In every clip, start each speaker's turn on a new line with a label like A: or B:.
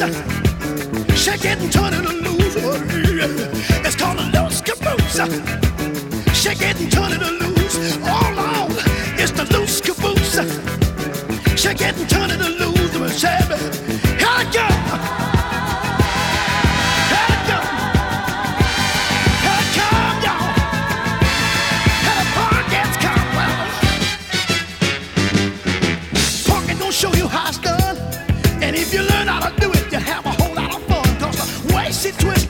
A: it and turn it loose. It's called a loose caboose. Shake it and turn it loose. Oh Lord, it's the loose caboose. Shake it and turn it loose. Here it go. Here it go.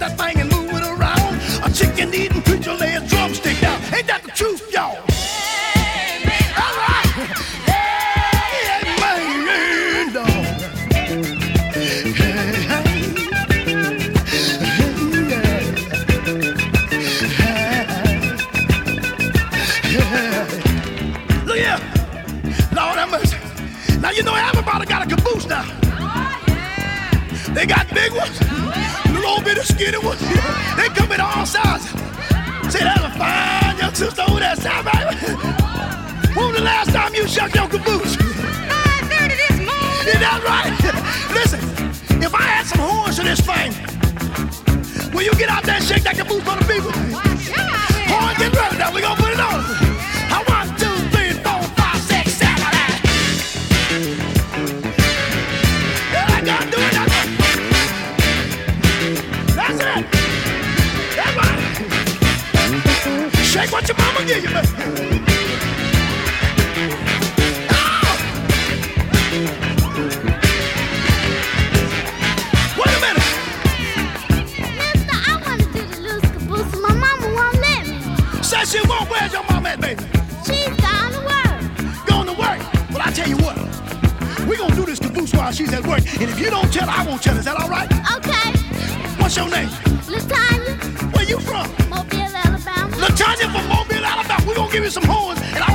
A: That thing and move it around, a chicken eating preacher lay a drumstick down. Ain't that the truth, y'all? Now you know everybody got a caboose now. They got big ones, a little bit of skinny ones. They come in all sizes. Say that's a fine young sister over there, sound right? When was the last time you shook your caboose? Is that right? Listen, if I had some horns to this thing, will you get out there and shake that caboose for the people? Horn, get ready now. We gonna put it on. Shake what your mama give you. Ah! Wait a minute. Says she won't. Where's your mama at, baby? Going to work. Well, I tell you what. we gonna do this caboose while she's at work. And if you don't tell her, I won't tell her. Is that all right? Okay. What's your name? You some horns, and